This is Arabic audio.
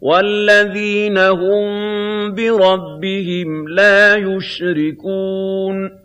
وَالَّذِينَ هُم بِرَبِّهِمْ لَا يُشْرِكُونَ